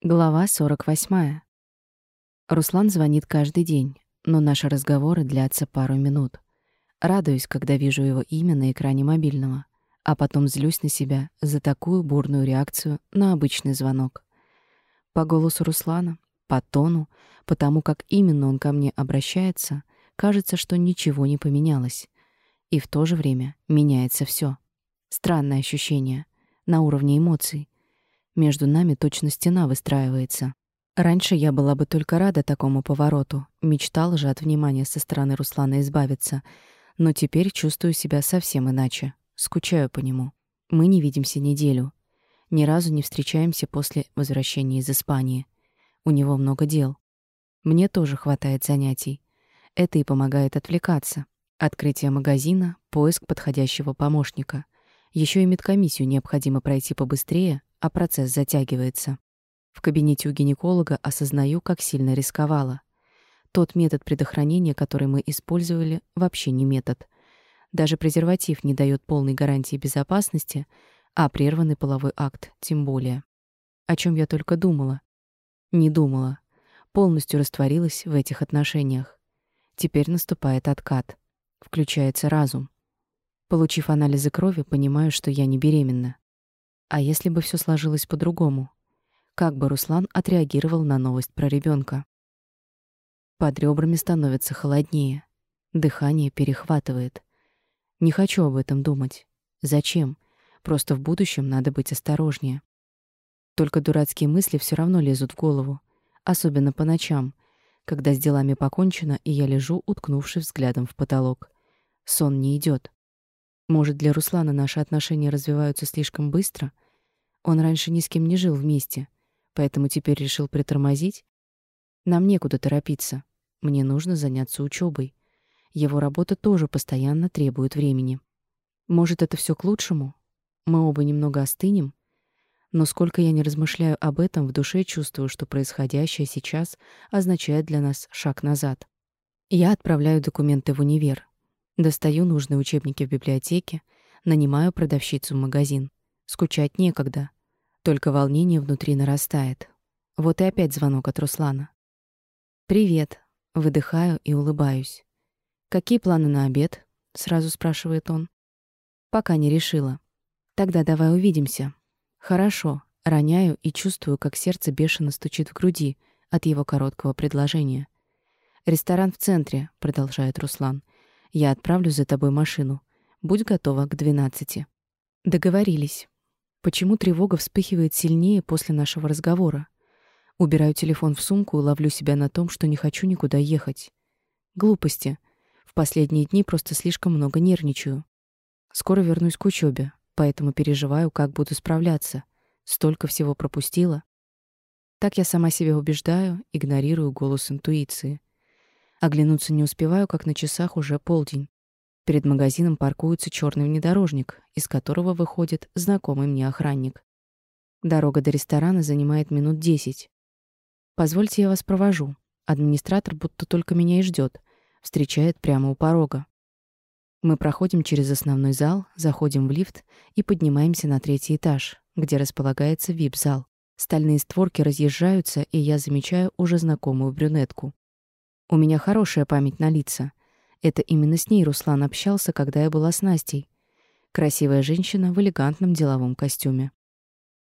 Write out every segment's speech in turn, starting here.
Глава 48. Руслан звонит каждый день, но наши разговоры длятся пару минут. Радуюсь, когда вижу его имя на экране мобильного, а потом злюсь на себя за такую бурную реакцию на обычный звонок. По голосу Руслана, по тону, потому как именно он ко мне обращается, кажется, что ничего не поменялось. И в то же время меняется все. Странное ощущение на уровне эмоций — между нами точно стена выстраивается. Раньше я была бы только рада такому повороту, мечтала же от внимания со стороны Руслана избавиться, но теперь чувствую себя совсем иначе, скучаю по нему. Мы не видимся неделю. Ни разу не встречаемся после возвращения из Испании. У него много дел. Мне тоже хватает занятий. Это и помогает отвлекаться. Открытие магазина, поиск подходящего помощника. Еще и медкомиссию необходимо пройти побыстрее, а процесс затягивается. В кабинете у гинеколога осознаю, как сильно рисковала. Тот метод предохранения, который мы использовали, вообще не метод. Даже презерватив не дает полной гарантии безопасности, а прерванный половой акт тем более. О чем я только думала. Не думала. Полностью растворилась в этих отношениях. Теперь наступает откат. Включается разум. Получив анализы крови, понимаю, что я не беременна. А если бы все сложилось по-другому? Как бы Руслан отреагировал на новость про ребенка? Под ребрами становится холоднее. Дыхание перехватывает. Не хочу об этом думать. Зачем? Просто в будущем надо быть осторожнее. Только дурацкие мысли все равно лезут в голову, особенно по ночам, когда с делами покончено, и я лежу, уткнувшись взглядом в потолок. Сон не идет. Может, для Руслана наши отношения развиваются слишком быстро? Он раньше ни с кем не жил вместе, поэтому теперь решил притормозить? Нам некуда торопиться. Мне нужно заняться учебой. Его работа тоже постоянно требует времени. Может, это все к лучшему? Мы оба немного остынем? Но сколько я не размышляю об этом, в душе чувствую, что происходящее сейчас означает для нас шаг назад. Я отправляю документы в универ. Достаю нужные учебники в библиотеке, нанимаю продавщицу в магазин. Скучать некогда. Только волнение внутри нарастает. Вот и опять звонок от Руслана. «Привет». Выдыхаю и улыбаюсь. «Какие планы на обед?» — сразу спрашивает он. «Пока не решила. Тогда давай увидимся». «Хорошо». Роняю и чувствую, как сердце бешено стучит в груди от его короткого предложения. «Ресторан в центре», — продолжает Руслан. Я отправлю за тобой машину. Будь готова к двенадцати». Договорились. Почему тревога вспыхивает сильнее после нашего разговора? Убираю телефон в сумку и ловлю себя на том, что не хочу никуда ехать. Глупости. В последние дни просто слишком много нервничаю. Скоро вернусь к учебе, поэтому переживаю, как буду справляться. Столько всего пропустила. Так я сама себя убеждаю, игнорирую голос интуиции. Оглянуться не успеваю, как на часах уже полдень. Перед магазином паркуется черный внедорожник, из которого выходит знакомый мне охранник. Дорога до ресторана занимает минут десять. «Позвольте, я вас провожу». Администратор будто только меня и ждет, встречает прямо у порога. Мы проходим через основной зал, заходим в лифт и поднимаемся на третий этаж, где располагается вип-зал. Стальные створки разъезжаются, и я замечаю уже знакомую брюнетку. У меня хорошая память на лица. Это именно с ней Руслан общался, когда я была с Настей. Красивая женщина в элегантном деловом костюме.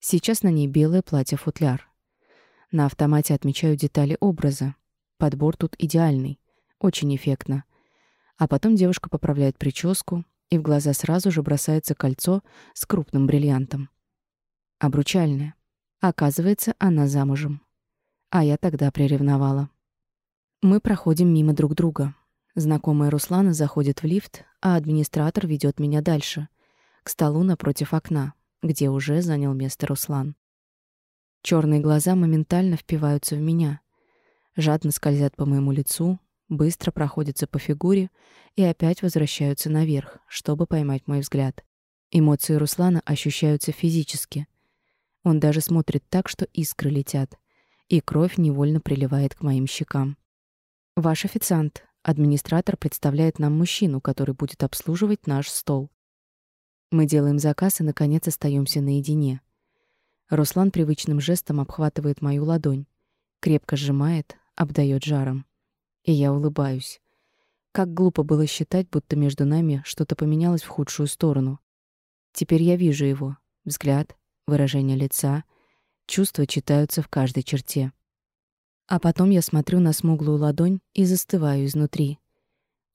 Сейчас на ней белое платье-футляр. На автомате отмечаю детали образа. Подбор тут идеальный, очень эффектно. А потом девушка поправляет прическу, и в глаза сразу же бросается кольцо с крупным бриллиантом. Обручальное. Оказывается, она замужем. А я тогда приревновала. Мы проходим мимо друг друга. Знакомая Руслана заходит в лифт, а администратор ведет меня дальше, к столу напротив окна, где уже занял место Руслан. Черные глаза моментально впиваются в меня, жадно скользят по моему лицу, быстро проходятся по фигуре и опять возвращаются наверх, чтобы поймать мой взгляд. Эмоции Руслана ощущаются физически. Он даже смотрит так, что искры летят, и кровь невольно приливает к моим щекам. Ваш официант. Администратор представляет нам мужчину, который будет обслуживать наш стол. Мы делаем заказ и наконец остаемся наедине. Руслан привычным жестом обхватывает мою ладонь, крепко сжимает, обдает жаром. И я улыбаюсь. Как глупо было считать, будто между нами что-то поменялось в худшую сторону. Теперь я вижу его. Взгляд, выражение лица, чувства читаются в каждой черте. А потом я смотрю на смуглую ладонь и застываю изнутри.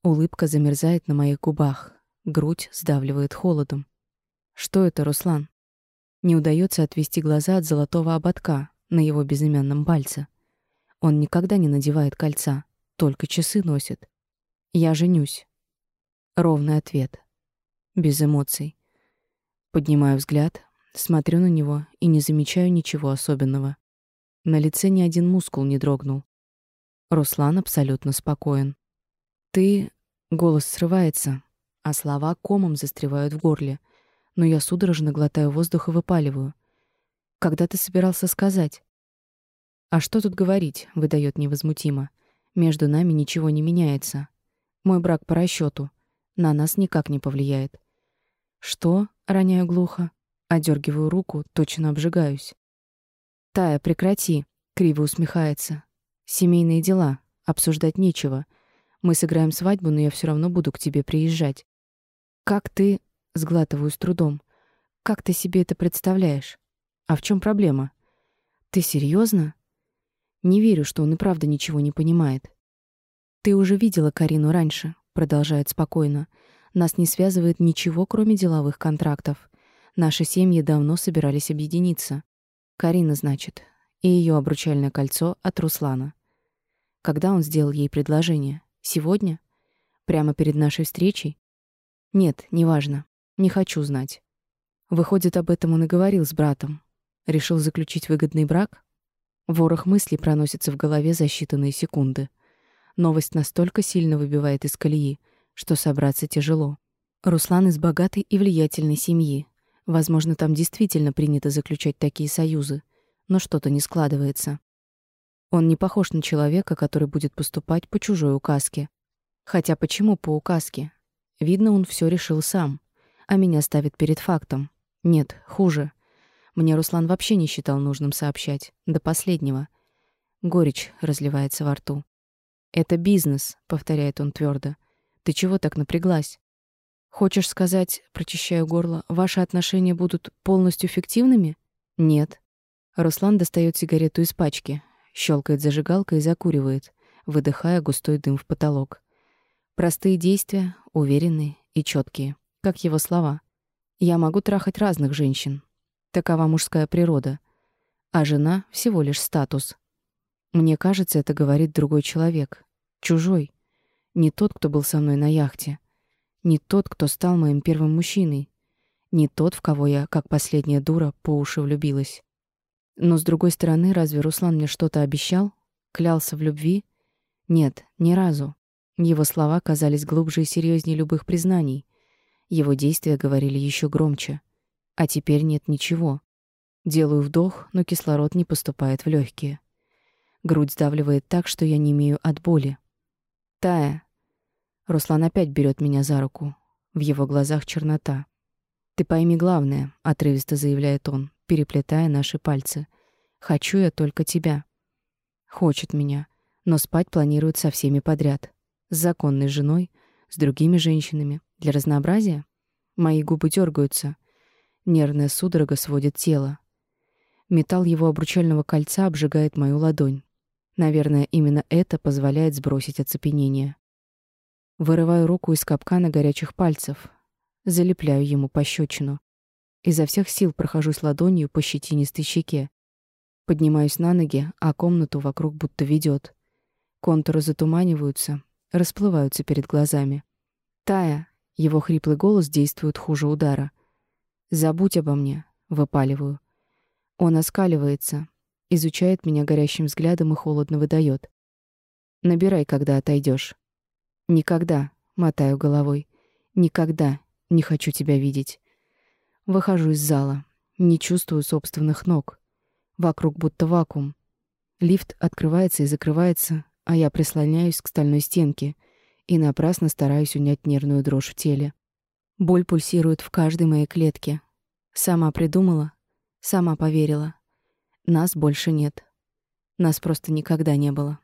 Улыбка замерзает на моих губах, грудь сдавливает холодом. Что это, Руслан? Не удается отвести глаза от золотого ободка на его безымянном пальце. Он никогда не надевает кольца, только часы носит. Я женюсь. Ровный ответ. Без эмоций. Поднимаю взгляд, смотрю на него и не замечаю ничего особенного. На лице ни один мускул не дрогнул. Руслан абсолютно спокоен. «Ты...» — голос срывается, а слова комом застревают в горле, но я судорожно глотаю воздух и выпаливаю. «Когда ты собирался сказать?» «А что тут говорить?» — выдает невозмутимо. «Между нами ничего не меняется. Мой брак по расчету. На нас никак не повлияет». «Что?» — роняю глухо. Одергиваю руку, точно обжигаюсь. «Тая, прекрати!» — криво усмехается. «Семейные дела. Обсуждать нечего. Мы сыграем свадьбу, но я все равно буду к тебе приезжать. Как ты...» — сглатываю с трудом. «Как ты себе это представляешь? А в чем проблема? Ты серьезно? Не верю, что он и правда ничего не понимает. Ты уже видела Карину раньше, продолжает спокойно. Нас не связывает ничего, кроме деловых контрактов. Наши семьи давно собирались объединиться. Карина, значит, и ее обручальное кольцо от Руслана. Когда он сделал ей предложение? Сегодня? Прямо перед нашей встречей? Нет, неважно. Не хочу знать. Выходит, об этом он и говорил с братом. Решил заключить выгодный брак? Ворох мыслей проносится в голове за считанные секунды. Новость настолько сильно выбивает из колеи, что собраться тяжело. Руслан из богатой и влиятельной семьи, Возможно, там действительно принято заключать такие союзы, но что-то не складывается. Он не похож на человека, который будет поступать по чужой указке. Хотя почему по указке? Видно, он все решил сам, а меня ставит перед фактом. Нет, хуже. Мне Руслан вообще не считал нужным сообщать, до последнего. Горечь разливается во рту. «Это бизнес», — повторяет он твердо. «Ты чего так напряглась? Хочешь сказать, прочищаю горло, ваши отношения будут полностью фиктивными? Нет. Руслан достает сигарету из пачки, щелкает зажигалкой и закуривает, выдыхая густой дым в потолок. Простые действия, уверенные и четкие, как его слова. Я могу трахать разных женщин. Такова мужская природа. А жена всего лишь статус. Мне кажется, это говорит другой человек, чужой, не тот, кто был со мной на яхте. Не тот, кто стал моим первым мужчиной. Не тот, в кого я, как последняя дура, по уши влюбилась. Но, с другой стороны, разве Руслан мне что-то обещал? Клялся в любви? Нет, ни разу. Его слова казались глубже и серьезнее любых признаний. Его действия говорили еще громче. А теперь нет ничего. Делаю вдох, но кислород не поступает в легкие. Грудь сдавливает так, что я не имею от боли. «Тая, Руслан опять берет меня за руку. В его глазах чернота. «Ты пойми главное», — отрывисто заявляет он, переплетая наши пальцы. «Хочу я только тебя». Хочет меня, но спать планирует со всеми подряд. С законной женой, с другими женщинами. Для разнообразия? Мои губы дергаются. Нервная судорога сводит тело. Металл его обручального кольца обжигает мою ладонь. Наверное, именно это позволяет сбросить оцепенение. Вырываю руку из капкана горячих пальцев, залепляю ему пощечину. Изо всех сил прохожусь ладонью по щетинистой щеке. Поднимаюсь на ноги, а комнату вокруг будто ведет. Контуры затуманиваются, расплываются перед глазами. «Тая!» — его хриплый голос действует хуже удара. «Забудь обо мне!» — выпаливаю. Он оскаливается, изучает меня горящим взглядом и холодно выдает. «Набирай, когда отойдешь. Никогда, мотаю головой. Никогда не хочу тебя видеть. Выхожу из зала, не чувствую собственных ног. Вокруг будто вакуум. Лифт открывается и закрывается, а я прислоняюсь к стальной стенке и напрасно стараюсь унять нервную дрожь в теле. Боль пульсирует в каждой моей клетке. Сама придумала, Сама поверила. Нас больше нет. Нас просто никогда не было.